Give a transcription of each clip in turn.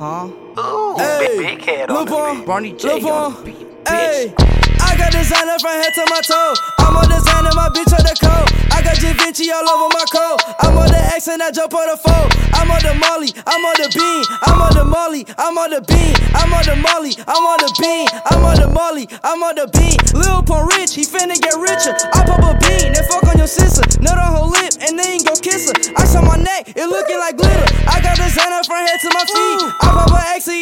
Huh? Ooh, Hey, big, head on the Barney J Lil on the beat, Hey, bitch. I got designer from head to my toe. I'm on designer, my bitch on the coat. I got Da Vinci all over my coat. I'm on the X and I jump on the foe. I'm on the Molly, I'm on the bean. I'm on the Molly, I'm on the bean. I'm on the Molly, I'm on the bean. I'm on the Molly, I'm on the bean. Lil Pump rich, he finna get richer. I pop a bean, then fuck on your sister. Nut on her lip, and then go kiss her. Ice on my neck, it looking like glitter. I got designer from head to my feet. I pop a X, so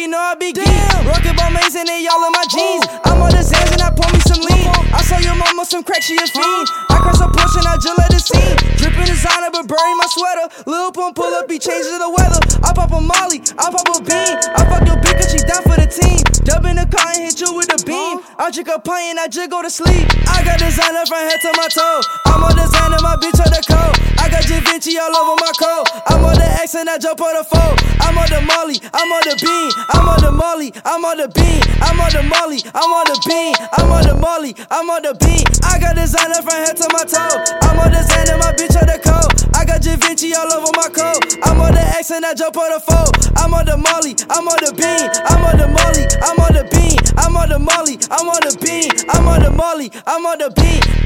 you know I be geek. Rockin' ball Mason and y'all in my jeans. I'm on the Xans and I pour me some lean. I saw your mama some crack, she a fiend. I crush a push and I just let it scene. Drippin' designer, Burberry my sweater. Lil Pump pull up, he changes the weather. I pop a Molly, I pop a bean. I fuck your bitch, cause she down for the team. Dub in the car and hit you with a beam. I drink a pint and I just go to sleep. I got designer from head to my toe. I'm on designer, my bitch on the coat. I got Da Vinci all over and I jump on the phone. I'm on the Molly, I'm on the bean. I'm on the Molly, I'm on the bean. I'm on the Molly, I'm on the bean. I'm on the Molly, I'm on the bean. I got designer from head to my toe. I'm on designer, my bitch on the coat. I got Da Vinci all over my coat. I'm on the X and I jump on the phone. I'm on the Molly, I'm on the bean. I'm on the Molly, I'm on the bean. I'm on the Molly, I'm on the bean. I'm on the Molly, I'm on the bean.